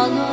follow